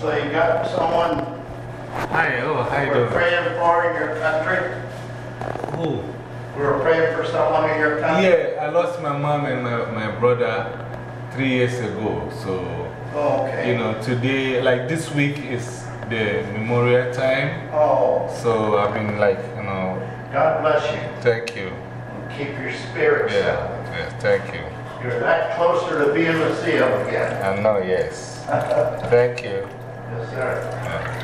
have someone Hi, oh, hi, we're praying for in your country? Who? We were praying for someone in your country? Yeah, I lost my mom and my, my brother three years ago. So, Oh, okay. you know, today, like this week is the memorial time. Oh, So I've been like, you know, God bless you. thank you. And keep your spirits Yeah, up. yeah, thank you. You're that closer to being a seal again. I know, yes. thank you. Yes, sir.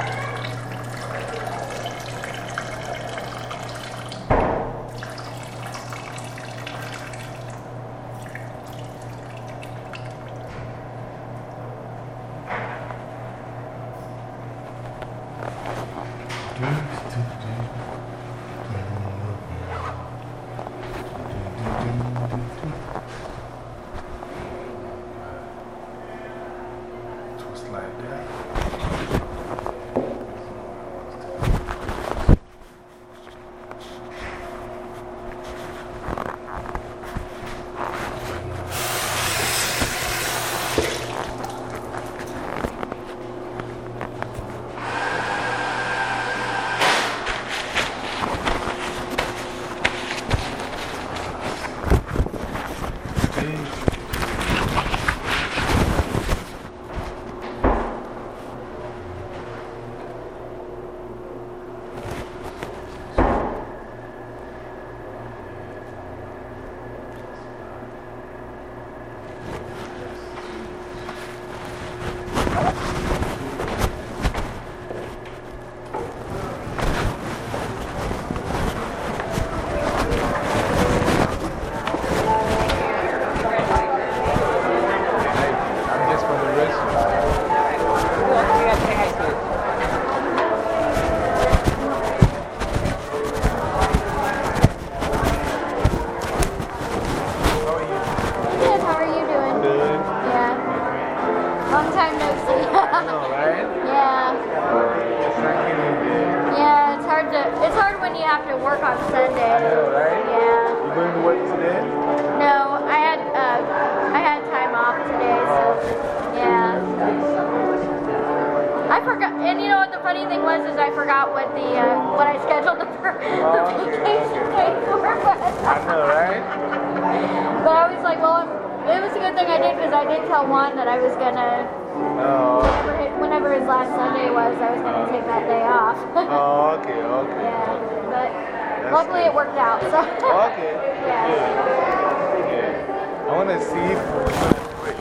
Was, I was gonna uh, take that day off. oh okay, okay. yeah, but luckily it worked out. So Okay. yeah. Good. Yeah. I want to see if going to pray.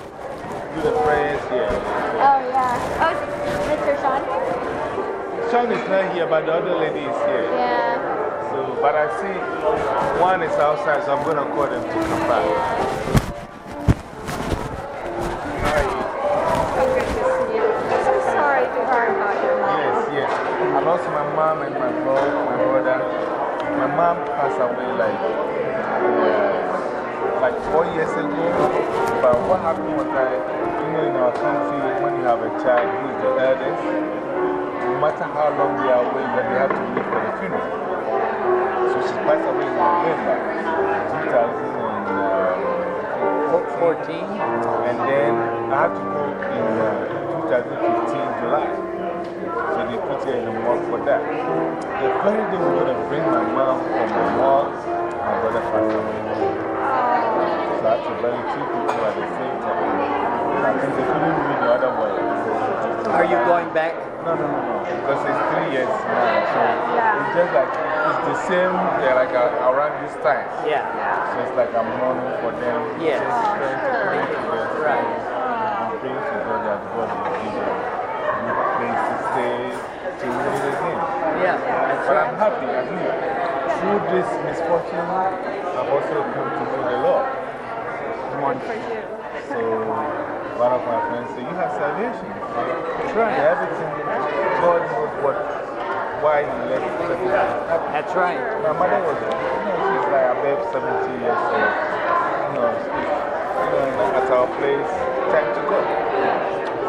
Do the prayers here. Oh yeah. Oh, is Mr. Sean here? Sean is not here, but the other lady is here. Yeah. So, but I see one is outside, so I'm going to call them to come back. My mom and my bro, my brother. My mom passed away like, uh, like four years ago. But what happened was that, you know, in our country, when you have a child who is the eldest, no matter how long they are away, then they have to wait for the funeral. So she passed away in November 2014. And then I had to go in uh, 2015 July. So they put her in the morgue for that. The very day we were going to bring my mom from the morgue, my brother passed away. So I had to bury two people at the same time. I they couldn't read the other one. Are you going back? No, no, no, no. Because it's three years now. So Yeah. it's just like, it's the same, yeah, like uh, around this time. Yeah. So it's like I'm mourning for them. Yes. Just trying to pray for them. Right. I'm praying to God that God will give them a to stay to read it again. Yeah. But right. I'm happy, at least. Through this misfortune, I've also come to know the Lord. You. So one of my friends said, You have salvation. That's right. Everything, God knows what, why He certain happen. That's right. My mother was, you know, she's like above 70 years old. You know, you know, at our place, time to go.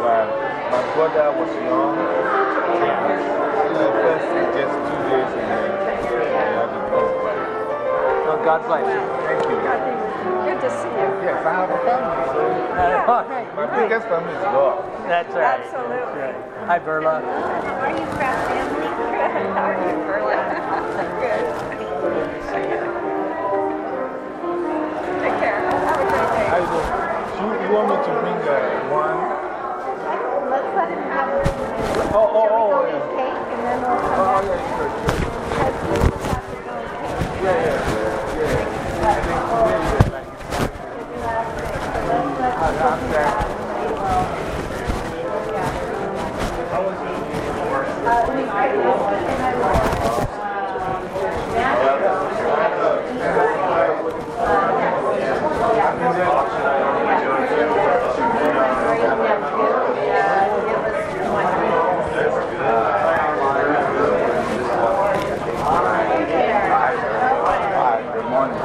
But my brother was young. You know, first just two days and then he had to go. No, God God bless you. Thank you. Good to see you. Yes, I have a family. Yeah, My biggest family is God. That's right. Absolutely. Hi, Verla. How are you, Brad family? Good. How are you, Berla? Good. Take care. Have a great day. I do. You, you want me to bring uh, one? Let's let him have it. Oh, oh, oh. Yeah. cake and then we'll Oh, oh back. yeah, sure, sure. Because we just have to go and cake. Yeah, yeah, yeah. I think today is like Maybe last day. So let's let I have that. Uh, we could, and I will. Hi, good morning.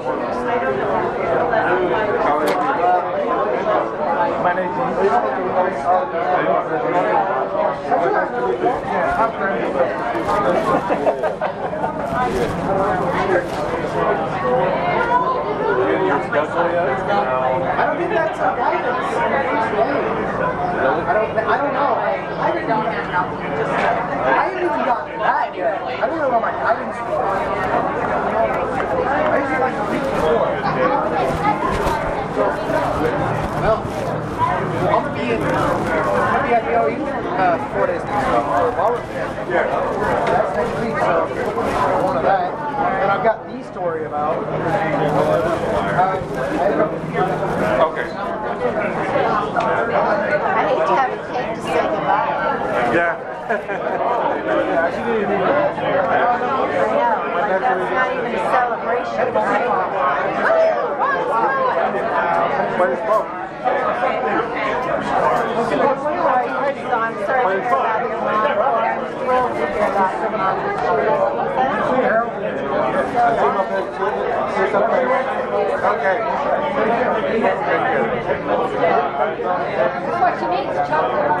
I don't, I don't know. I didn't even, I don't know what my. I to. Well, I'm be in, I'm be uh, four days next week Yeah. That's next week, so going to that. And I've got the story about. Uh. Okay. I hate to have to say goodbye. Yeah. That's. What she needs, chocolate.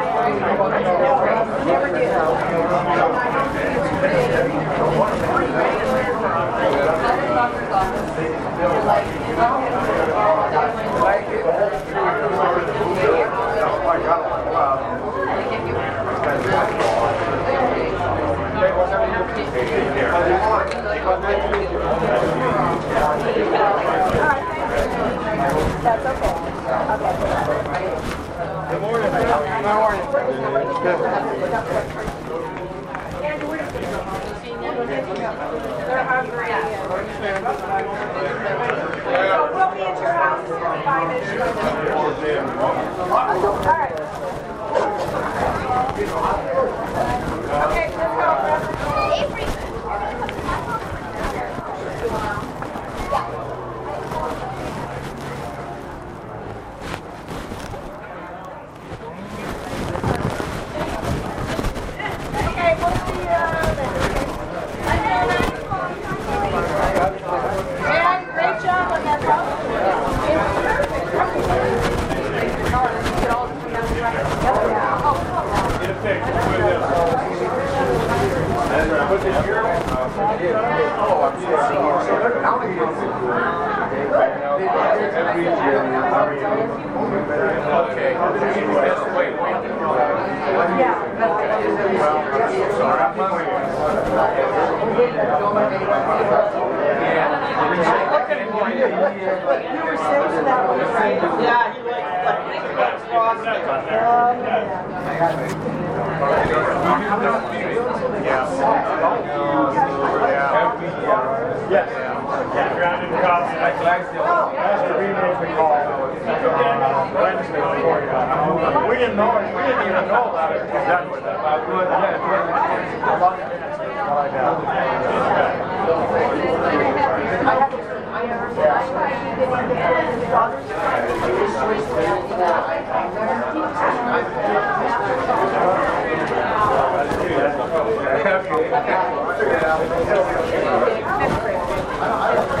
That's okay. They're hungry. So we'll be at your house five-ish. All right. grounded cops. That's the remake we call you. We didn't know it. We didn't even know about it. Exactly. Okay. I don't, I don't.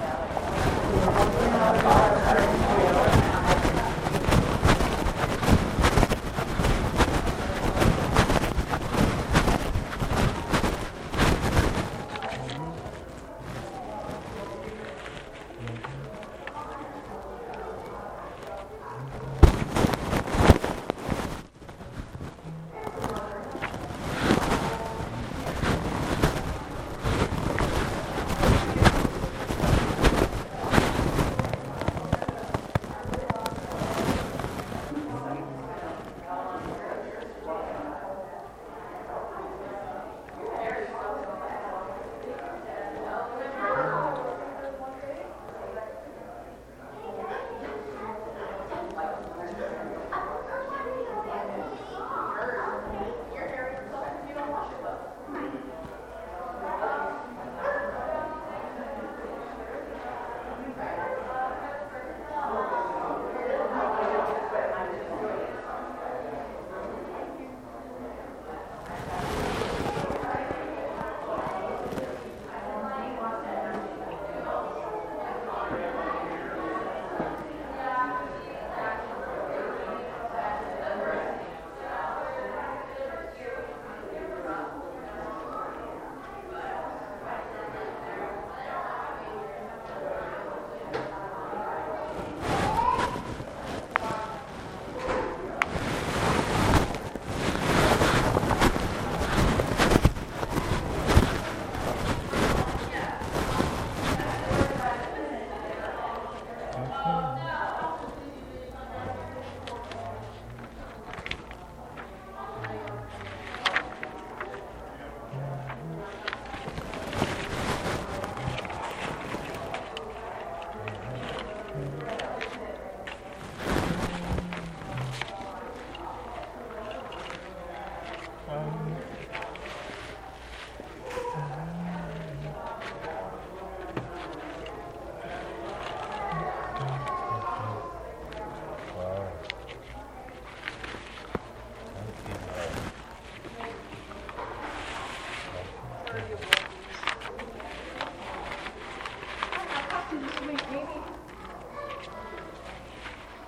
Maybe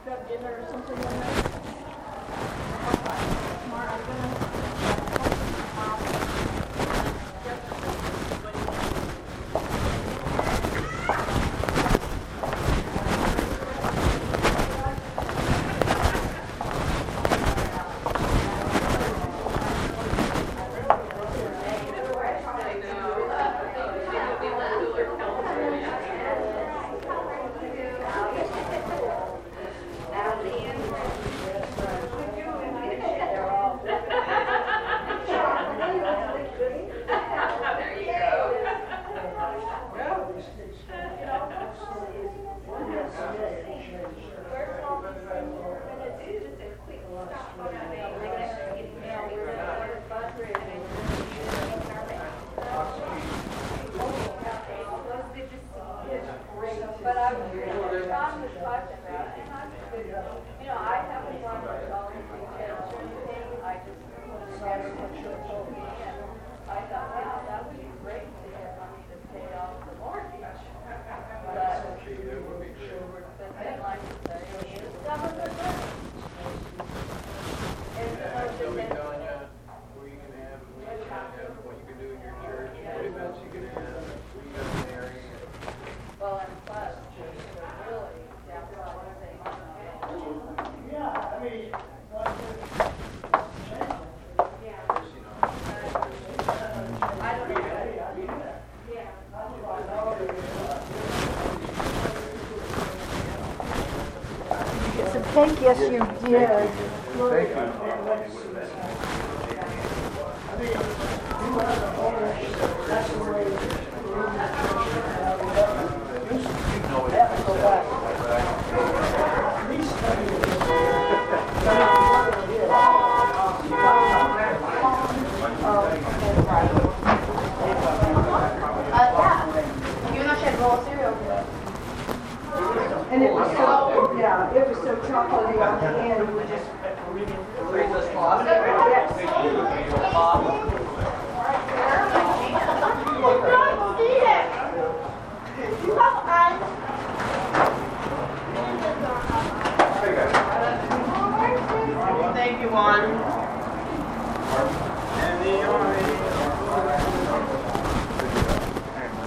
grab dinner or something like that? Yes, you did. Thank you. You know she had bowl of cereal. And it was so, yeah, it was so chocolatey on the end, you would just. Thank you, Juan.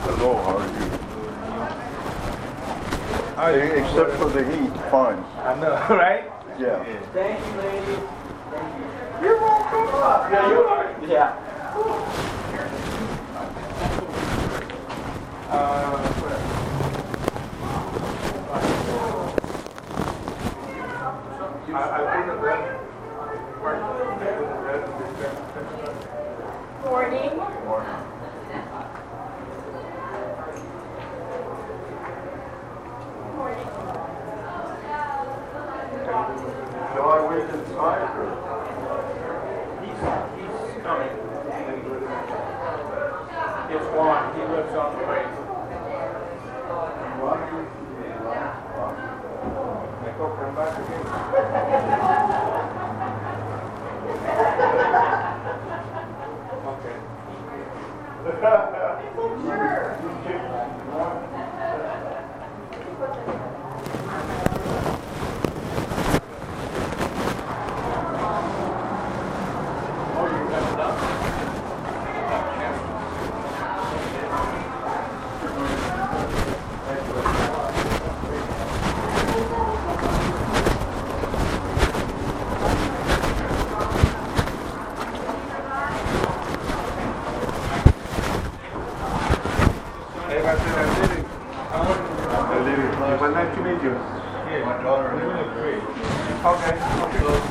Hello, how are you? How you Eh, Except for the heat, fine. I know, right? Yeah. Thank you, lady. You're welcome. Yeah, you are. Yeah. Uh, I, I think that. Morning. Juan. He lives on the way. Okay. Hey, I said I did it. I did it. It was nice to meet you. Yeah. My daughter. Okay. Okay.